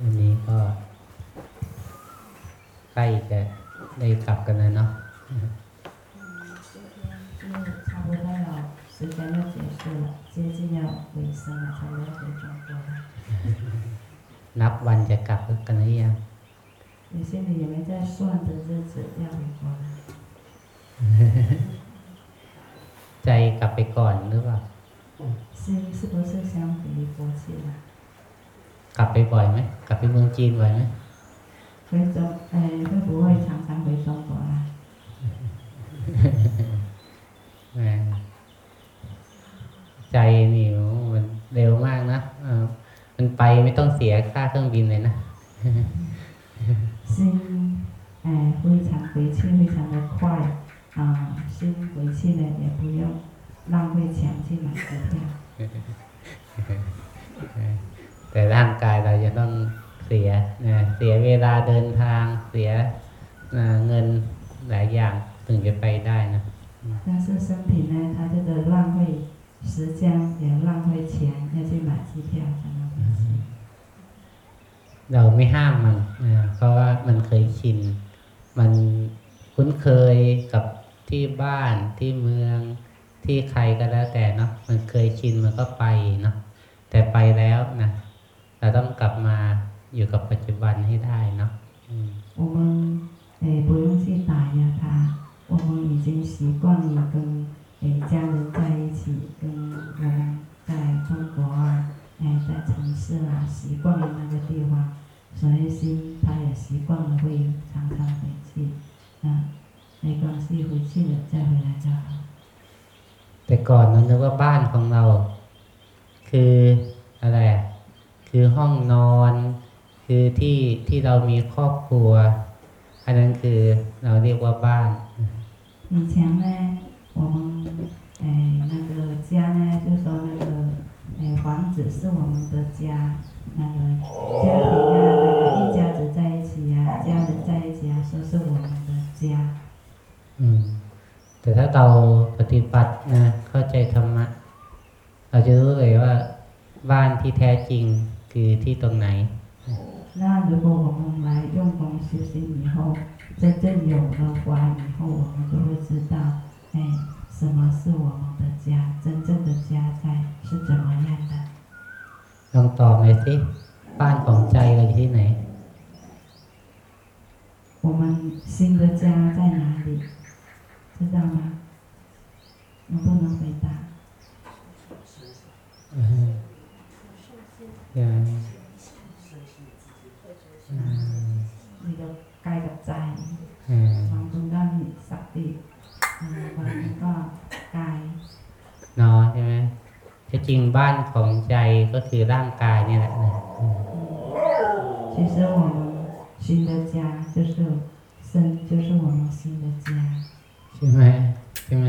วันนี้ก็ใกล้จะได้กลับกันแล้วเนาะ 今天就差不多了，时间要结束了，接近要尾声了，差不多回中国了。 นับวันจะกลับกันหรือยัง 你心里有没有在算着日子要回国了？ ใจกลับไปก่อนหรือเปล่า 心是不是想回国去了？ กลับไปบ่อยไหมกลับไปเมืองจีนบ่อยไหม 回中，哎，会不会常常回中国啊？ แหมใจนี่มันเร็วมากนะเออมันไปไม่ต้องเสียค่าเครื่องบินเลยนะ 心，哎，非常回去非常的快，啊、心回去呢也不用浪费钱去买机票。 แต่ร่างกายเราจะต้องเสียนะเสียเวลาเดินทางเสียนะเงินหลายอย่างถึงจะไปได้นะ 但是身体呢，它这个浪费时间，也浪费钱，要去买机票才能回去。 เราไม่ห้ามมันนะเพราะว่ามันเคยชิน มันคุ้นเคยกับที่บ้านที่เมืองที่ใครก็แล้วแต่เนาะมันเคยชินมันก็ไปเนาะแต่ไปแล้วนะ เราต้องกลับมาอยู่กับปัจจุบันให้ได้เนาะอืม 我们诶不用去打压它，我们已经习惯了跟诶家人在一起，跟我们在中国啊，诶在城市啊，习惯了那个地方，所以心他也习惯了会常常回去，啊，没关系，回去了再回来就好。 แต่ก่อนเรานึกว่าบ้านของเรา คืออะไรอะ คือห้องนอน คือที่ที่เรามีครอบครัว อันนั้นคือเราเรียกว่าบ้าน 以前呢，我们诶那个家呢，就说那个诶房子是我们的家，那个家庭啊，那个一家子在一起啊，家人在一起啊，说是我们的家。 อืม แต่ถ้าเราปฏิบัตินะเข้าใจธรรมะ เราจะรู้เลยว่าบ้านที่แท้จริง คือที่ตรงไหน 那如果我们来用功修行以后，真正有了观以后，我们就会知道，哎，什么是我们的家，真正的家在是怎么样的。 ลองตอบหน่อยสิ บ้านของใจเราอยู่ที่ไหน 我们新的家在哪里？知道吗？能不能回答？ อืมอย่างอืม 你的该的ใจ อืม ของตรงด้านสติอ่าวันนี้ก็กาย เนอนใช่ไหมที่จริงบ้านของใจก็คือร่างกายนี่แหละนะอืม 其实我们新的家就是身，就是我们新的家。 ใช่ไหมใช่ไหม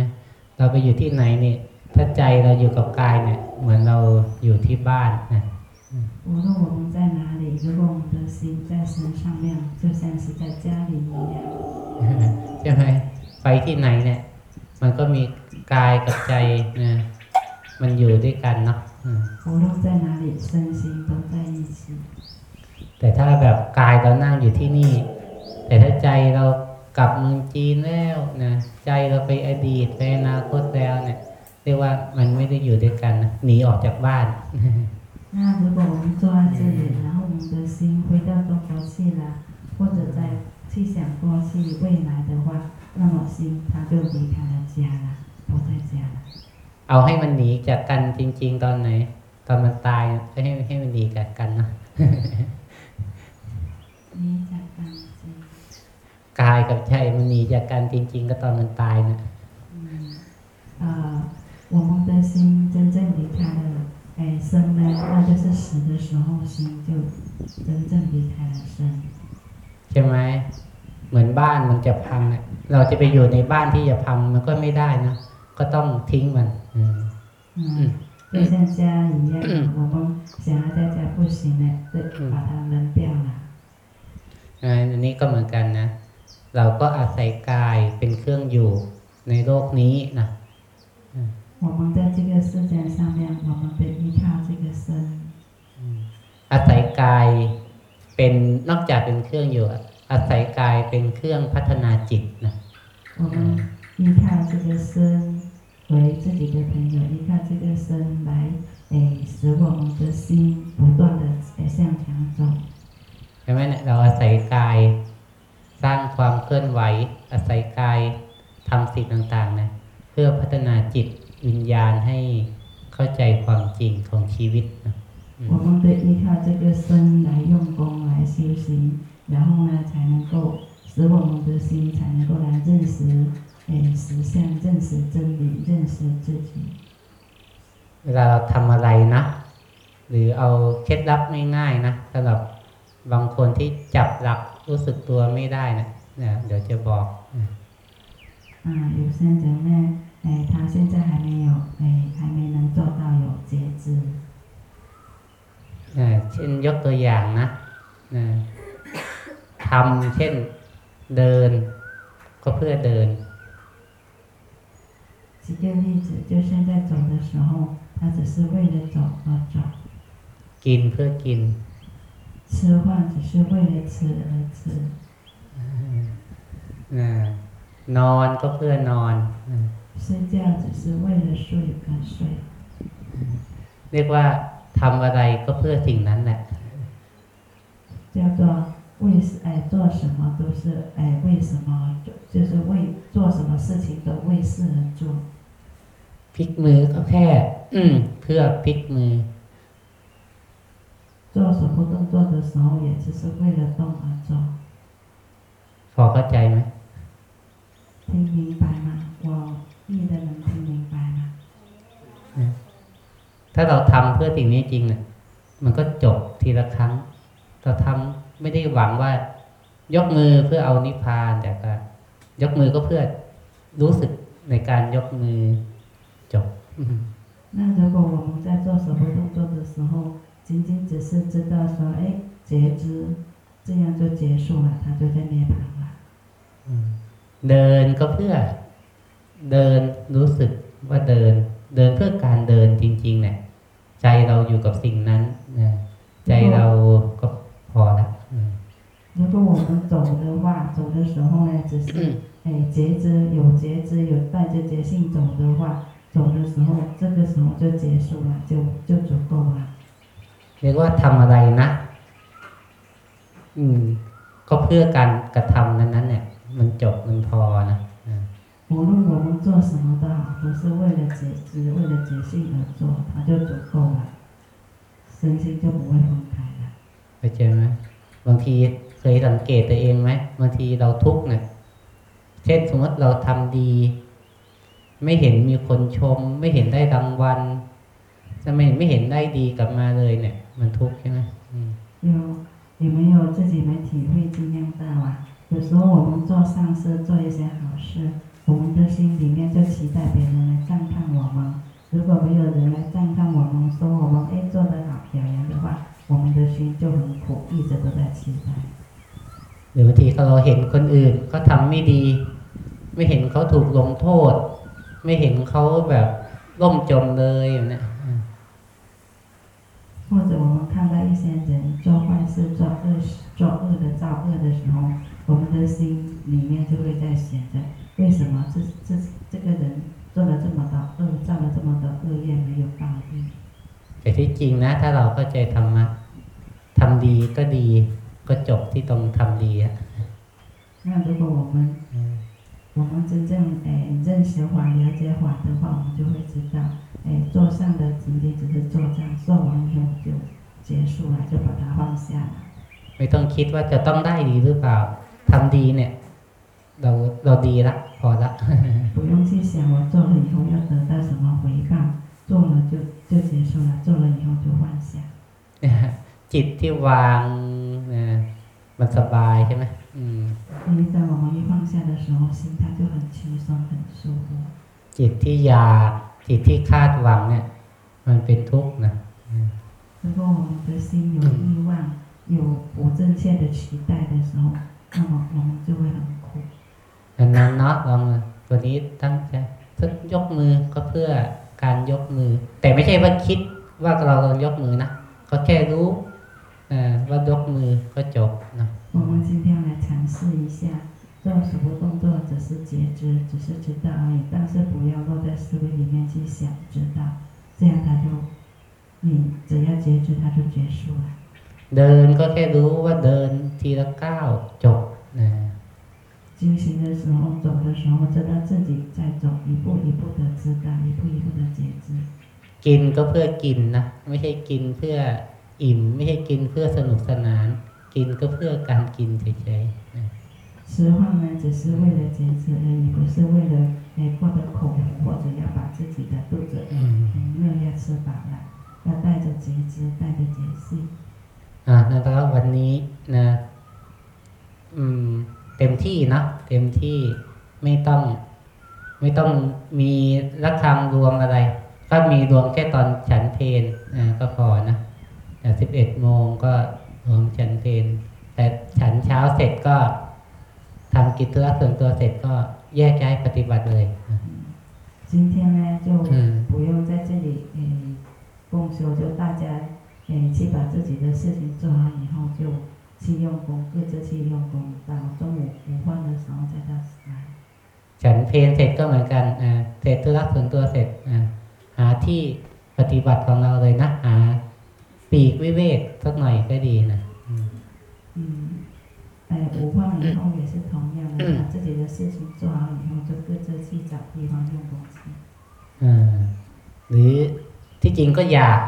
เราไปอยู่ที่ไหนเนี่ยถ้าใจเราอยู่กับกายเนี่ย เหมือนเราอยู่ที่บ้านนะ 无论我们在哪里，如果我们的心在身上面，就像是在家里一样。 ใช่ไหมไปที่ไหนเนี่ย มันก็มีกายกับใจนะมันอยู่ด้วยกันเนาะอืม 无论在哪里，身心都在一起。 แต่ถ้าแบบกายเรานั่งอยู่ที่นี่ แต่ถ้าใจเรากลับเมืองจีนแล้วนะใจเราไปอดีตไปอนาคตแล้วเนี่ย เรียกว่ามันไม่ได้อยู่ด้วยกันนะหนีออกจากบ้าน 那如果我们坐在这里，然后我们的心回到中国去了，或者在去想过去未来的话，那么心它就离开了家了，不在家了。 เอาให้มันหนีจากกันจริง ๆ ตอนไหน ตอนมันตายก็ให้ให้มันหนีจากกันนะ 离家干净。 กายกับใจมันหนีจากกันจริง ๆ ก็ตอนมันตายนะ 嗯， 死的时候，心就真正离开了身。 ใช่ไหมเหมือนบ้านมันจะพังเนี่ยเราจะไปอยู่ในบ้านที่จะพังมันก็ไม่ได้นะก็ต้องทิ้งมันอืม 嗯，就像家一样，我们想要在家不行了，就把它扔掉了。 อันนี้ก็เหมือนกันนะ เราก็อาศัยกายเป็นเครื่องอยู่ในโลกนี้นะ 我们在这个世界上面，我们得依靠这个身。 อ อาศัยกายเป็นนอกจากเป็นเครื่องอยู่อะอาศัยกายเป็นเครื่องพัฒนาจิตนะ 我们依靠这个身为自己的朋友，依靠这个身来诶使我们的心不断的诶向前走。 ใช่ไหมเนี่ยเราอาศัยก 识真理，认识自己。 เวลาเราทำอะไรนะ หรือเอาเคล็ดลับง่ายๆนะสำหรับบางคนที่จับหลักรู้สึกตัวไม่ได้นะเนี่ยเดี๋ยวจะบอกนะ 啊，有些人呢，哎，他现在还没有，哎，还没能做到有觉知。 นะเช่นยกตัวอย่างนะนะทำเช่นเดิน ก็เพื่อเดิน 举个例子，就现在走的时候，他只是为了走而走； กินเพื่อกิน 吃饭只是为了吃而吃； นะนอนก็เพื่อนอนนะ 睡觉只是为了睡而睡。 เรียกว่าทำอะไรก็เพื่อสิ่งนั้นแหละ 叫做 为哎做什么都是哎为什么而做，就是为做什么事情都为事而做。 พลิกมือก็แค่ อืมเพื่อพลิกมือ 做手部动作的时候，也只是为了动而做。 พอเข้าใจไหม 听明白吗？我译的能听明白吗？ ถ้าเราทำเพื่อสิ่งนี้จริงเนี่ยมันก็จบทีละครั้ง เราทำ ไม่ได้หวังว่า ยกมือเพื่อเอานิพพานแต่ก็ยกมือก็เพื่อรู้สึกในการยกมือจบ 那如果我们在做手部动作的时候，仅仅只是知道说，哎，觉知，这样就结束了，它就在涅槃了。 เดินก็เพื่อ เดินรู้สึกว่าเดิน เดินเพื่อการเดินจริง ๆ เนี่ย ใจเราอยู่กับสิ่งนั้นนะใจเราก็พอละอืม 如果我们走的话，走的时候呢，只是哎觉知有觉知有带着觉性走的话，走的时候，这个时候就结束了，就就足够了。 เรียกว่าทำอะไรนะ อืม ก็เพื่อการกระทำนั้นๆเนี่ย มันจบมันพอนะอ่า 无论我们做什么都好，都是为了觉知，为了觉性而做，它就足够了，身心就不会分开了。 ไปเจอไหมบางที เคยสังเกตตัวเองไหมบางทีเราทุกข์เนี่ย เช่นสมมติเราทำดี ไม่เห็นมีคนชม ไม่เห็นได้รางวัลจะไม่ไม่เห็นได้ดีกลับมาเลยเนี่ย มันทุกข์ใช่ไหมอืม 有有没有自己没体会经验到啊？有时候我们做善事，做一些好事，我们的心里面就期待别人来赞叹我们。如果没有人来赞叹我们，说我们哎做得好漂亮的话，我们的心就很苦，一直都在期待。 หรือบางทีเราเห็นคนอื่นเขาทำไม่ดี ไม่เห็นเขาถูกลงโทษ ไม่เห็นเขาแบบล่มจมเลยอย่างเนี้ยอืม 或者我们看到一些人做坏事、做恶事、做恶的、造恶的时候，我们的心里面就会在想着：为什么这这这个人做了这么多恶，造了这么多恶业没有报应？ แต่ที่จริงนะ ถ้าเราเข้าใจธรรมะทำดีก็ดี ก็จบที่ตรงทำดีอะ 那如果我们 อืม 我们真正诶认识法、了解法的话，我们就会知道，诶做善的仅仅只是做善，做完以后就结束了，就把它放下了。 ไม่ต้องคิดว่าจะต้องได้ดีหรือเปล่าทำดีเนี่ย เราเราดีละ พอละ 不用去想我做了以后要得到什么回报，做了就就结束了，做了以后就放下。 จิตที่วางนะ มันสบายใช่ไหมอืม 所以在我们一放下的时候，心态就很轻松、很舒服。 จิตที่อยากจิตที่คาดหวังเนี่ย มันเป็นทุกข์นะ 如果我们的心有欲望、有不正确的期待的时候，那么我们就会很苦。 ดังนั้นเนาะลองตัวนี้ตั้งใจสักยกมือก็เพื่อการยกมือ แต่ไม่ใช่ว่าคิดว่าเรากำลังยกมือนะเขาแค่รู้ อ่า ว่ายกมือก็จบเนาะ 我们今天来尝试一下，做什么动作只是觉知，只是知道而已，但是不要落在思维里面去想知道，这样它就，你只要觉知，它就结束了。 เดินก็แค่รู้ว่าเดินทีละก้าวจบนะ 进行的时候，走的时候，知道自己在走，一步一步的知道，一步一步的觉知。 กินก็เพื่อกินนะไม่ใช่กินเพื่อ อิ่ม ไม่ใช่กินเพื่อสนุกสนาน กินก็เพื่อการกินเฉยๆนะ 吃饭呢，只是为了节制而已，不是为了哎过得口福，或者要把自己的肚子 อืม 嗯饿要吃饱了，要带着节制，带着节制。 อ่าแล้ววันนี้นะ อืม เต็มที่เนอะเต็มที่ไม่ต้อง ไม่ต้องมีระฆังรวมอะไร ก็มีรวมแค่ตอนฉันเพลอ่าก็พอนะแต่ สิบเอ็ดโมงก็รวมฉันเพลแต่ฉันเช้าเสร็จก็ทำกิจธุระส่วนตัวเสร็จก็แยกย้ายปฏิบัติเลยนะ 今天呢，就嗯不用在这里诶共修，就大家诶去把自己的事情做好以后，就去用功，各自去用功，到中午午饭的时候再到来。 ฉันเพลเสร็จก็เหมือนกันอ่าเสร็จธุระส่วนตัวเสร็จอ่าหาที่ปฏิบัติของเราเลยนะ หา ปีกวิเวกสักหน่อยก็ดีนะอืม 嗯，哎，午饭以后也是同样的，把自己的事情做好以后，就各自去找地方用功去。 อ่าหรือที่จริงก็อยาก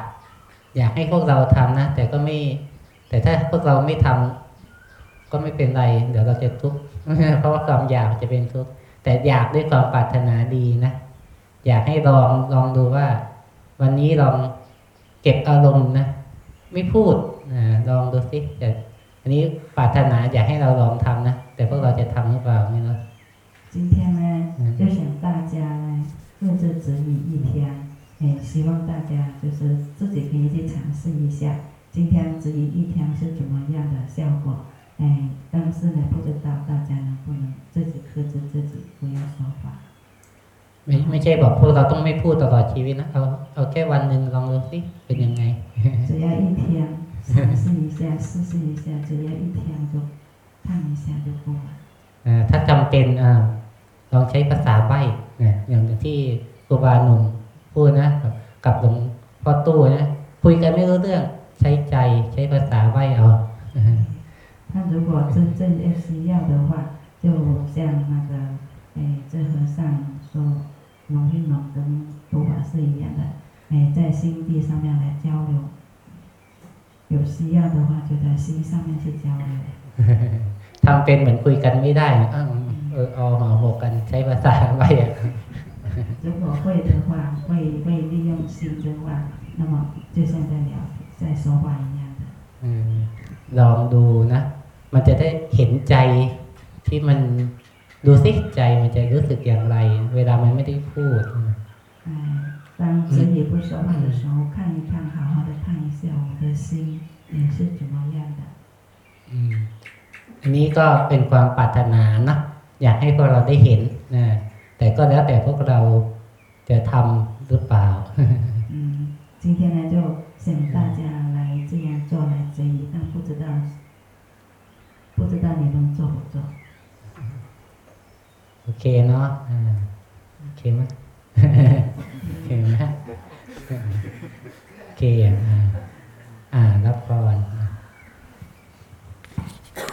อยากให้พวกเราทำนะ แต่ก็ไม่ แต่ถ้าพวกเราไม่ทำก็ไม่เป็นไร เดี๋ยวเราจะทุกข์ เพราะว่าความอยากจะเป็นทุกข์แต่อยากด้วยความปรารถนาดีนะ อยากให้ลองลองดูว่า วันนี้ลองเก็บอารมณ์นะ ไม่พูดอ่าลองดูสิแต่อันนี้ปรารถนาอยากให้เราลองทำนะ แต่พวกเราจะทำหรือเปล่าไม่รู้ 今天呢，嗯就想大家呢各自指引一天，哎，希望大家就是自己可以去尝试一下，今天指引一天是怎么样的效果，哎，但是呢，不知道大家能不能自己克制自己，不要说话。 ไม่ไม่ใช่บอกพวกเราต้องไม่พูดตลอดชีวิตนะเอาเอาแค่วันหนึ่งลองดูสิเป็นยังไง 只 要一天尝试一下，试试一下，只要一天就看一下就够了。 อ่าถ้าจำเป็นอ่าลองใช้ภาษาใบ้นะอย่างที่ครูบาหนุ่มพูดนะกับกับหลวงพ่อตู้นะคุยกันไม่รู้เรื่องใช้ใจใช้ภาษาใบ้เอา 那如果真正要需要的话，就像那个，哎，这和尚说，龙运龙跟佛法是一样的，哎，在心地上面来交流。 有需要的话，就在心上面去交流。 ทำเป็นเหมือนคุยกันไม่ได้อ้าวเออเอาหอหกกันใช้ภาษาใบ้อะ 如果会的话，会会利用心的话，那么就像在聊在说话一样的。 อืมลองดูนะ มันจะได้เห็นใจที่มันดูสิใจมันจะรู้สึกอย่างไร เวลามันไม่ได้พูด 哎， 当自己不说话的时候，看一看，好好的看一下我们的心也是怎么样的。 อืมอันนี้ก็เป็นความปรารถนานะอยากให้พวกเราได้เห็นนะแต่ก็แล้วแต่พวกเราจะทำหรือเปล่า 嗯，今天呢，就想大家来这样做来追忆，但不知道不知道你们做不做？ โอเคเนาะอ่าโอเคไหม โ อเคไหมโอเคอะอ่าอ่ารับพร